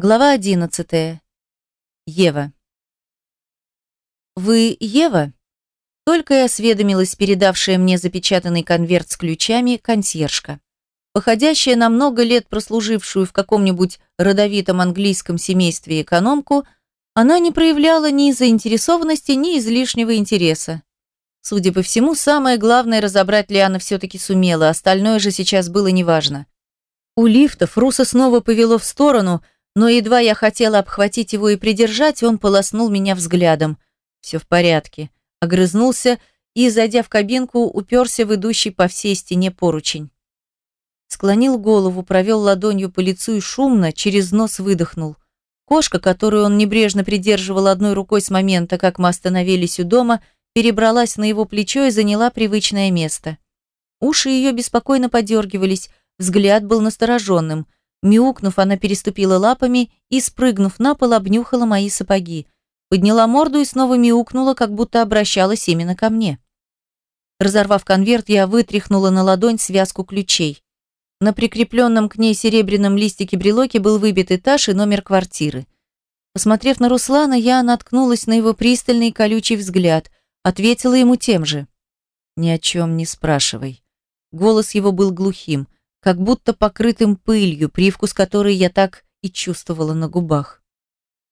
Глава 11. Ева. «Вы Ева?» Только и осведомилась передавшая мне запечатанный конверт с ключами консьержка. Походящая на много лет прослужившую в каком-нибудь родовитом английском семействе экономку, она не проявляла ни заинтересованности, ни излишнего интереса. Судя по всему, самое главное разобрать Лиана все-таки сумела, остальное же сейчас было неважно. У лифтов Руса снова повело в сторону – но едва я хотела обхватить его и придержать, он полоснул меня взглядом. Все в порядке. Огрызнулся и, зайдя в кабинку, уперся в идущий по всей стене поручень. Склонил голову, провел ладонью по лицу и шумно через нос выдохнул. Кошка, которую он небрежно придерживал одной рукой с момента, как мы остановились у дома, перебралась на его плечо и заняла привычное место. Уши ее беспокойно подергивались, взгляд был настороженным – Мяукнув, она переступила лапами и, спрыгнув на пол, обнюхала мои сапоги. Подняла морду и снова мяукнула, как будто обращалась именно ко мне. Разорвав конверт, я вытряхнула на ладонь связку ключей. На прикрепленном к ней серебряном листике брелоке был выбит этаж и номер квартиры. Посмотрев на Руслана, я наткнулась на его пристальный колючий взгляд, ответила ему тем же. «Ни о чем не спрашивай». Голос его был глухим – как будто покрытым пылью, привкус которой я так и чувствовала на губах.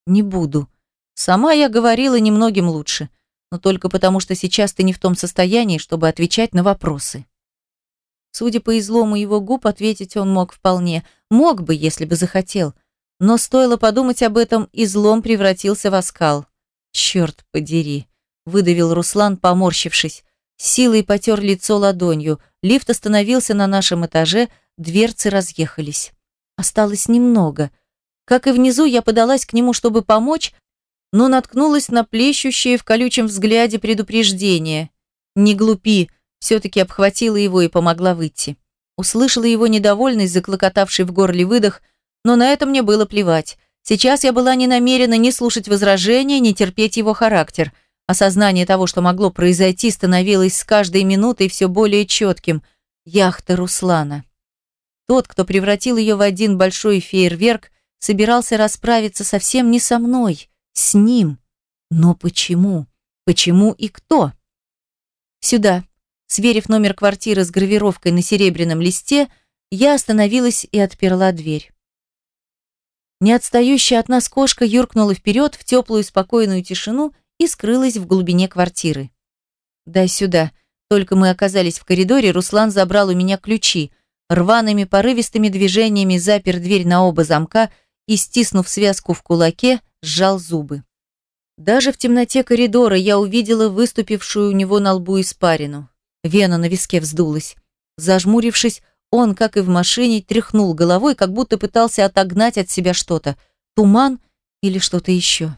«Не буду. Сама я говорила немногим лучше, но только потому, что сейчас ты не в том состоянии, чтобы отвечать на вопросы». Судя по излому его губ, ответить он мог вполне. Мог бы, если бы захотел. Но стоило подумать об этом, излом превратился в оскал. «Черт подери!» – выдавил Руслан, поморщившись силой потер лицо ладонью. Лифт остановился на нашем этаже, дверцы разъехались. Осталось немного. Как и внизу, я подалась к нему, чтобы помочь, но наткнулась на плещущее в колючем взгляде предупреждение. «Не глупи!» все-таки обхватила его и помогла выйти. Услышала его недовольный, заклокотавший в горле выдох, но на это мне было плевать. Сейчас я была не намерена ни слушать возражения, ни терпеть его характер – Осознание того, что могло произойти, становилось с каждой минутой все более четким. Яхта Руслана. Тот, кто превратил ее в один большой фейерверк, собирался расправиться совсем не со мной, с ним. Но почему? Почему и кто? Сюда. Сверив номер квартиры с гравировкой на серебряном листе, я остановилась и отперла дверь. Не отстающая от нас кошка юркнула вперед в теплую спокойную тишину и скрылась в глубине квартиры. «Дай сюда». Только мы оказались в коридоре, Руслан забрал у меня ключи, рваными порывистыми движениями запер дверь на оба замка и, стиснув связку в кулаке, сжал зубы. Даже в темноте коридора я увидела выступившую у него на лбу испарину. Вена на виске вздулась. Зажмурившись, он, как и в машине, тряхнул головой, как будто пытался отогнать от себя что-то. Туман или что-то еще.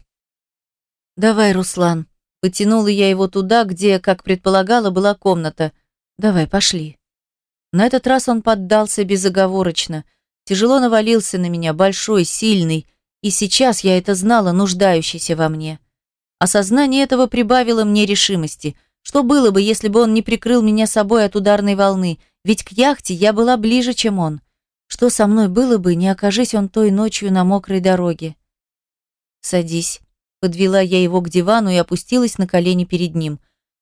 «Давай, Руслан». Потянула я его туда, где, как предполагала, была комната. «Давай, пошли». На этот раз он поддался безоговорочно. Тяжело навалился на меня, большой, сильный, и сейчас я это знала, нуждающийся во мне. Осознание этого прибавило мне решимости. Что было бы, если бы он не прикрыл меня собой от ударной волны? Ведь к яхте я была ближе, чем он. Что со мной было бы, не окажись он той ночью на мокрой дороге? «Садись», Подвела я его к дивану и опустилась на колени перед ним.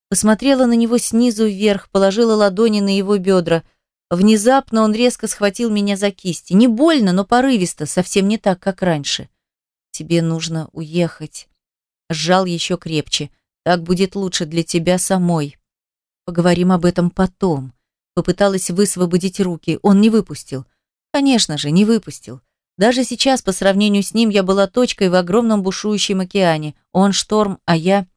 Посмотрела на него снизу вверх, положила ладони на его бедра. Внезапно он резко схватил меня за кисти. Не больно, но порывисто, совсем не так, как раньше. «Тебе нужно уехать». Сжал еще крепче. «Так будет лучше для тебя самой. Поговорим об этом потом». Попыталась высвободить руки. Он не выпустил. Конечно же, не выпустил. Даже сейчас, по сравнению с ним, я была точкой в огромном бушующем океане. Он шторм, а я...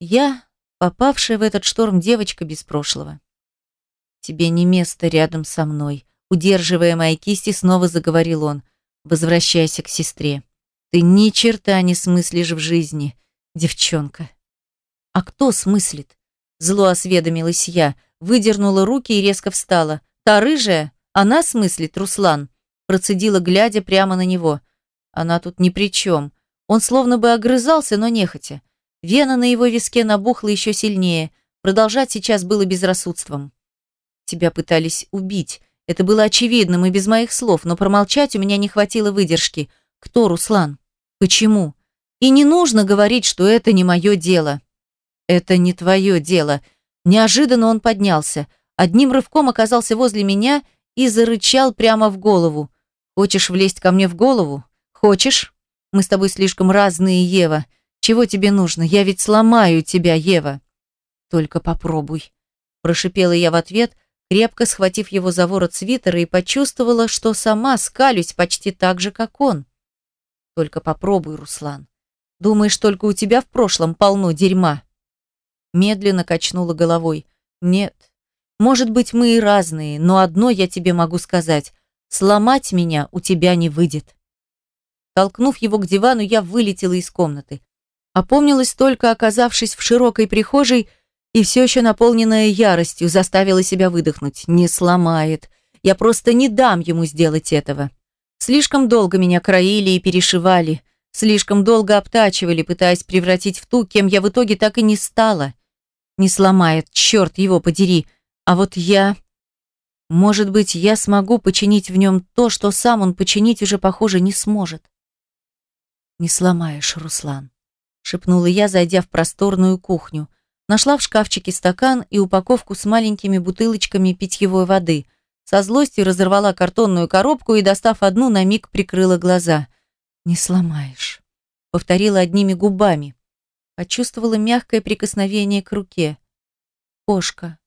Я, попавшая в этот шторм девочка без прошлого. «Тебе не место рядом со мной», — удерживая мои кисти, снова заговорил он. «Возвращайся к сестре. Ты ни черта не смыслишь в жизни, девчонка». «А кто смыслит?» Зло осведомилась я, выдернула руки и резко встала. «Та рыжая? Она смыслит, Руслан?» Процедила, глядя прямо на него. Она тут ни при чем. Он словно бы огрызался, но нехотя. Вена на его виске набухла еще сильнее. Продолжать сейчас было безрассудством. Тебя пытались убить. Это было очевидным и без моих слов, но промолчать у меня не хватило выдержки. Кто Руслан? Почему? И не нужно говорить, что это не мое дело. Это не твое дело. Неожиданно он поднялся. Одним рывком оказался возле меня и зарычал прямо в голову. Хочешь влезть ко мне в голову? Хочешь? Мы с тобой слишком разные, Ева. Чего тебе нужно? Я ведь сломаю тебя, Ева. Только попробуй. Прошипела я в ответ, крепко схватив его за ворот свитера и почувствовала, что сама скалюсь почти так же, как он. Только попробуй, Руслан. Думаешь, только у тебя в прошлом полно дерьма? Медленно качнула головой. Нет. Может быть, мы и разные, но одно я тебе могу сказать. Сломать меня у тебя не выйдет. Толкнув его к дивану, я вылетела из комнаты. Опомнилась только, оказавшись в широкой прихожей и все еще наполненная яростью, заставила себя выдохнуть. Не сломает. Я просто не дам ему сделать этого. Слишком долго меня краили и перешивали. Слишком долго обтачивали, пытаясь превратить в ту, кем я в итоге так и не стала. Не сломает, черт его подери. А вот я... Может быть, я смогу починить в нем то, что сам он починить уже, похоже, не сможет. «Не сломаешь, Руслан», — шепнула я, зайдя в просторную кухню. Нашла в шкафчике стакан и упаковку с маленькими бутылочками питьевой воды. Со злостью разорвала картонную коробку и, достав одну, на миг прикрыла глаза. «Не сломаешь», — повторила одними губами. Почувствовала мягкое прикосновение к руке. Кошка.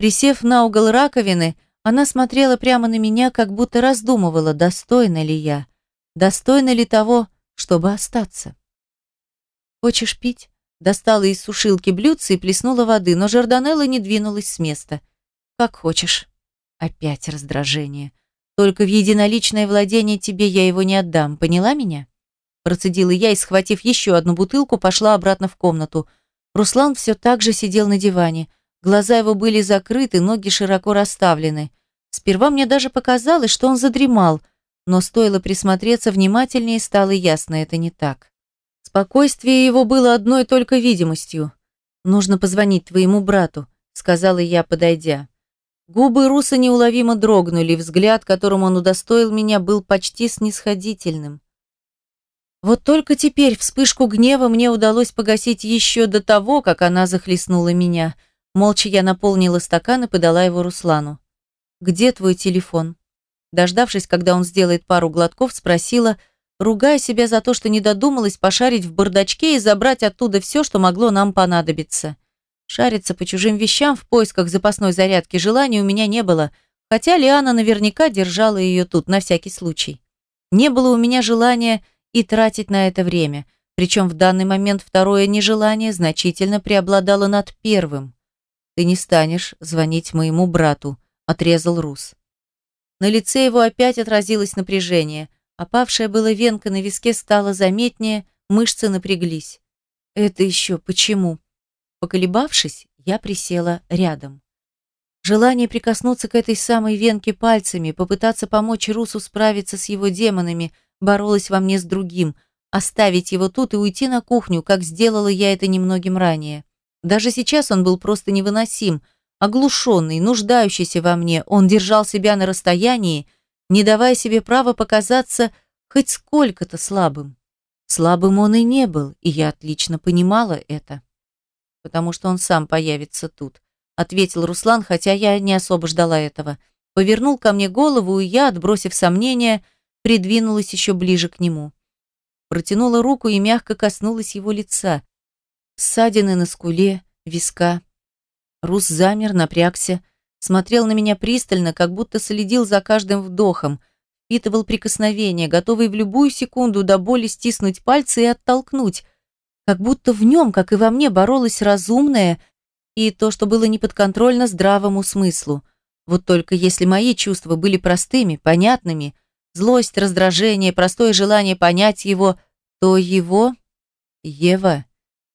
Присев на угол раковины, она смотрела прямо на меня, как будто раздумывала, достойна ли я, достойна ли того, чтобы остаться. «Хочешь пить?» Достала из сушилки блюдце и плеснула воды, но Жорданелла не двинулась с места. «Как хочешь». Опять раздражение. «Только в единоличное владение тебе я его не отдам, поняла меня?» Процедила я и, схватив еще одну бутылку, пошла обратно в комнату. Руслан все так же сидел на диване – Глаза его были закрыты, ноги широко расставлены. Сперва мне даже показалось, что он задремал, но стоило присмотреться внимательнее, стало ясно, это не так. Спокойствие его было одной только видимостью. «Нужно позвонить твоему брату», — сказала я, подойдя. Губы Руса неуловимо дрогнули, взгляд, которым он удостоил меня, был почти снисходительным. Вот только теперь вспышку гнева мне удалось погасить еще до того, как она захлестнула меня — Молча я наполнила стакан и подала его Руслану. «Где твой телефон?» Дождавшись, когда он сделает пару глотков, спросила, ругая себя за то, что не додумалась пошарить в бардачке и забрать оттуда все, что могло нам понадобиться. Шариться по чужим вещам в поисках запасной зарядки желания у меня не было, хотя Лиана наверняка держала ее тут на всякий случай. Не было у меня желания и тратить на это время, причем в данный момент второе нежелание значительно преобладало над первым. «Ты не станешь звонить моему брату», — отрезал Рус. На лице его опять отразилось напряжение. Опавшая была венка на виске стала заметнее, мышцы напряглись. «Это еще почему?» Поколебавшись, я присела рядом. Желание прикоснуться к этой самой венке пальцами, попытаться помочь Русу справиться с его демонами, боролось во мне с другим, оставить его тут и уйти на кухню, как сделала я это немногим ранее. Даже сейчас он был просто невыносим, оглушенный, нуждающийся во мне. Он держал себя на расстоянии, не давая себе права показаться хоть сколько-то слабым. Слабым он и не был, и я отлично понимала это. Потому что он сам появится тут, ответил Руслан, хотя я не особо ждала этого. Повернул ко мне голову, и я, отбросив сомнения, придвинулась еще ближе к нему. Протянула руку и мягко коснулась его лица, ссадины на скуле, виска. Рус замер, напрягся, смотрел на меня пристально, как будто следил за каждым вдохом, впитывал прикосновение, готовый в любую секунду до боли стиснуть пальцы и оттолкнуть, как будто в нем, как и во мне, боролось разумное и то, что было неподконтрольно здравому смыслу. Вот только если мои чувства были простыми, понятными, злость, раздражение, простое желание понять его, то его... Ева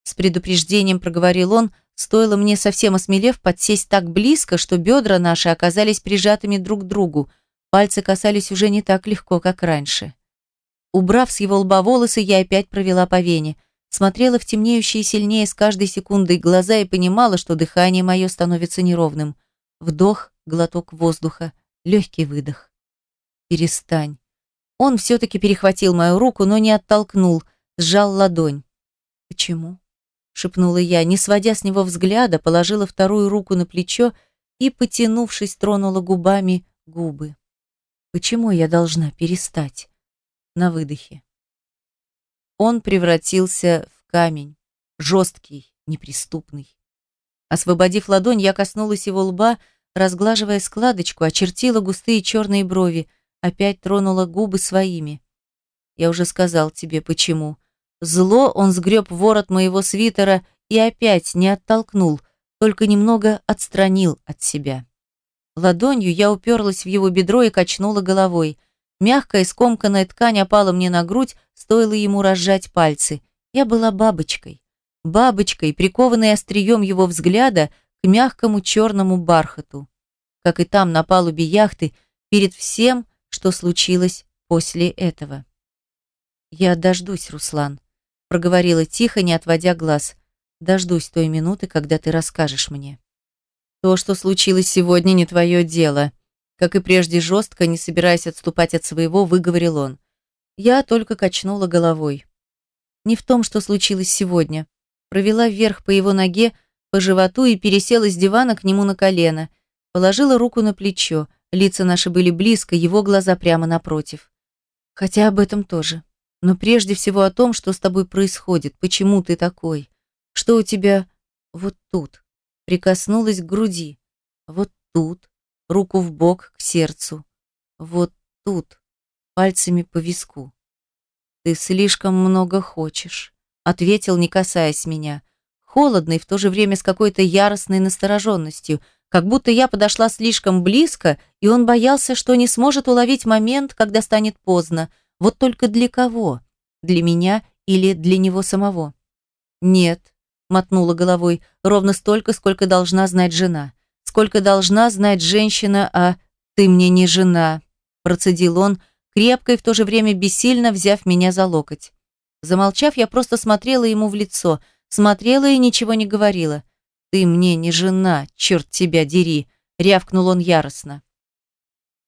с предупреждением проговорил он, стоило мне совсем осмелев подсесть так близко, что бедра наши оказались прижатыми друг к другу. Пальцы касались уже не так легко, как раньше. Убрав с его лба волосы, я опять провела по вене. Смотрела в темнеющие сильнее с каждой секундой глаза и понимала, что дыхание мое становится неровным. Вдох, глоток воздуха, легкий выдох. «Перестань». Он все-таки перехватил мою руку, но не оттолкнул, сжал ладонь. «Почему?» — шепнула я, не сводя с него взгляда, положила вторую руку на плечо и, потянувшись, тронула губами губы. «Почему я должна перестать?» На выдохе. Он превратился в камень, жесткий, неприступный. Освободив ладонь, я коснулась его лба, разглаживая складочку, очертила густые черные брови, опять тронула губы своими. Я уже сказал тебе, почему. Зло он сгреб ворот моего свитера и опять не оттолкнул, только немного отстранил от себя. Ладонью я уперлась в его бедро и качнула головой. Мягкая скомканная ткань опала мне на грудь, стоило ему разжать пальцы. Я была бабочкой. Бабочкой, прикованной острием его взгляда к мягкому черному бархату. Как и там, на палубе яхты, перед всем, что случилось после этого. «Я дождусь, Руслан», — проговорила тихо, не отводя глаз. «Дождусь той минуты, когда ты расскажешь мне». «То, что случилось сегодня, не твое дело», как и прежде жестко, не собираясь отступать от своего, выговорил он. Я только качнула головой. Не в том, что случилось сегодня. Провела вверх по его ноге, по животу и пересела с дивана к нему на колено. Положила руку на плечо. Лица наши были близко, его глаза прямо напротив. Хотя об этом тоже. Но прежде всего о том, что с тобой происходит, почему ты такой. Что у тебя вот тут. Прикоснулась к груди. Вот тут руку в бок к сердцу. Вот тут, пальцами по виску. «Ты слишком много хочешь», — ответил, не касаясь меня. Холодный, в то же время с какой-то яростной настороженностью, как будто я подошла слишком близко, и он боялся, что не сможет уловить момент, когда станет поздно. Вот только для кого? Для меня или для него самого? «Нет», — мотнула головой, — «ровно столько, сколько должна знать жена» сколько должна знать женщина, а ты мне не жена, процедил он, крепко и в то же время бессильно взяв меня за локоть. Замолчав, я просто смотрела ему в лицо, смотрела и ничего не говорила. «Ты мне не жена, черт тебя дери!» — рявкнул он яростно.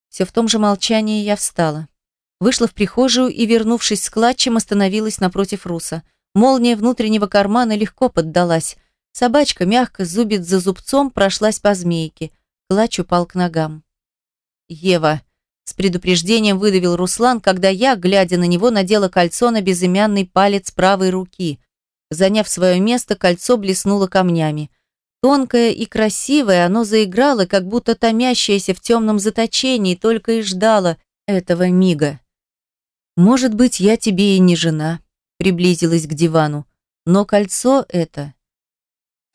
Все в том же молчании я встала. Вышла в прихожую и, вернувшись с клатчем, остановилась напротив Руса. Молния внутреннего кармана легко поддалась. Собачка мягко зубит за зубцом прошлась по змейке. Клач упал к ногам. «Ева!» С предупреждением выдавил Руслан, когда я, глядя на него, надела кольцо на безымянный палец правой руки. Заняв свое место, кольцо блеснуло камнями. Тонкое и красивое, оно заиграло, как будто томящееся в темном заточении, только и ждало этого мига. «Может быть, я тебе и не жена», — приблизилась к дивану, «но кольцо это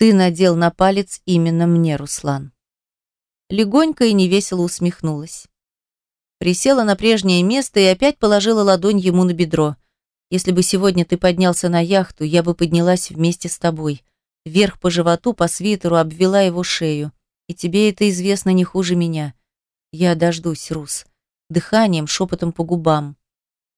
ты надел на палец именно мне, Руслан. Легонько и невесело усмехнулась. Присела на прежнее место и опять положила ладонь ему на бедро. Если бы сегодня ты поднялся на яхту, я бы поднялась вместе с тобой. Вверх по животу, по свитеру, обвела его шею. И тебе это известно не хуже меня. Я дождусь, Рус. Дыханием, шепотом по губам.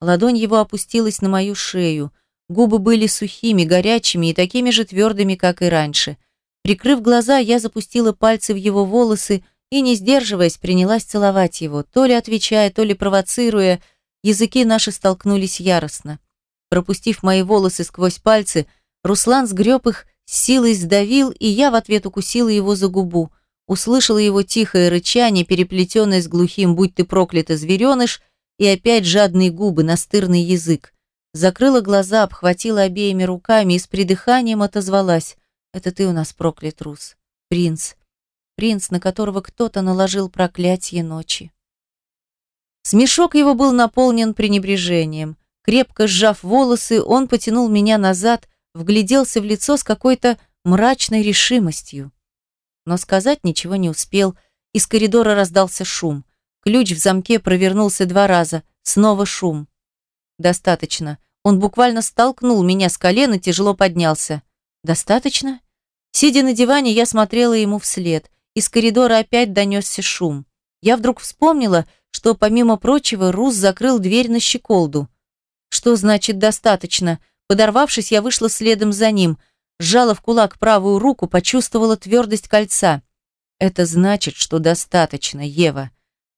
Ладонь его опустилась на мою шею. Губы были сухими, горячими и такими же твердыми, как и раньше. Прикрыв глаза, я запустила пальцы в его волосы и, не сдерживаясь, принялась целовать его, то ли отвечая, то ли провоцируя. Языки наши столкнулись яростно. Пропустив мои волосы сквозь пальцы, Руслан сгреб их, силой сдавил, и я в ответ укусила его за губу. Услышала его тихое рычание, переплетенное с глухим «Будь ты проклята, звереныш!» И опять жадные губы, настырный язык. Закрыла глаза, обхватила обеими руками и с придыханием отозвалась. «Это ты у нас проклят, Рус. Принц. Принц, на которого кто-то наложил проклятие ночи». Смешок его был наполнен пренебрежением. Крепко сжав волосы, он потянул меня назад, вгляделся в лицо с какой-то мрачной решимостью. Но сказать ничего не успел. Из коридора раздался шум. Ключ в замке провернулся два раза. Снова шум. Достаточно. Он буквально столкнул меня с колена, тяжело поднялся. Достаточно? Сидя на диване, я смотрела ему вслед. Из коридора опять донесся шум. Я вдруг вспомнила, что, помимо прочего, Рус закрыл дверь на щеколду. Что значит «достаточно»? Подорвавшись, я вышла следом за ним. Сжала в кулак правую руку, почувствовала твердость кольца. «Это значит, что достаточно, Ева», –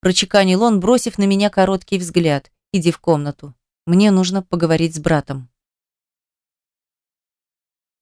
прочеканил он, бросив на меня короткий взгляд. Иди в комнату. Мне нужно поговорить с братом.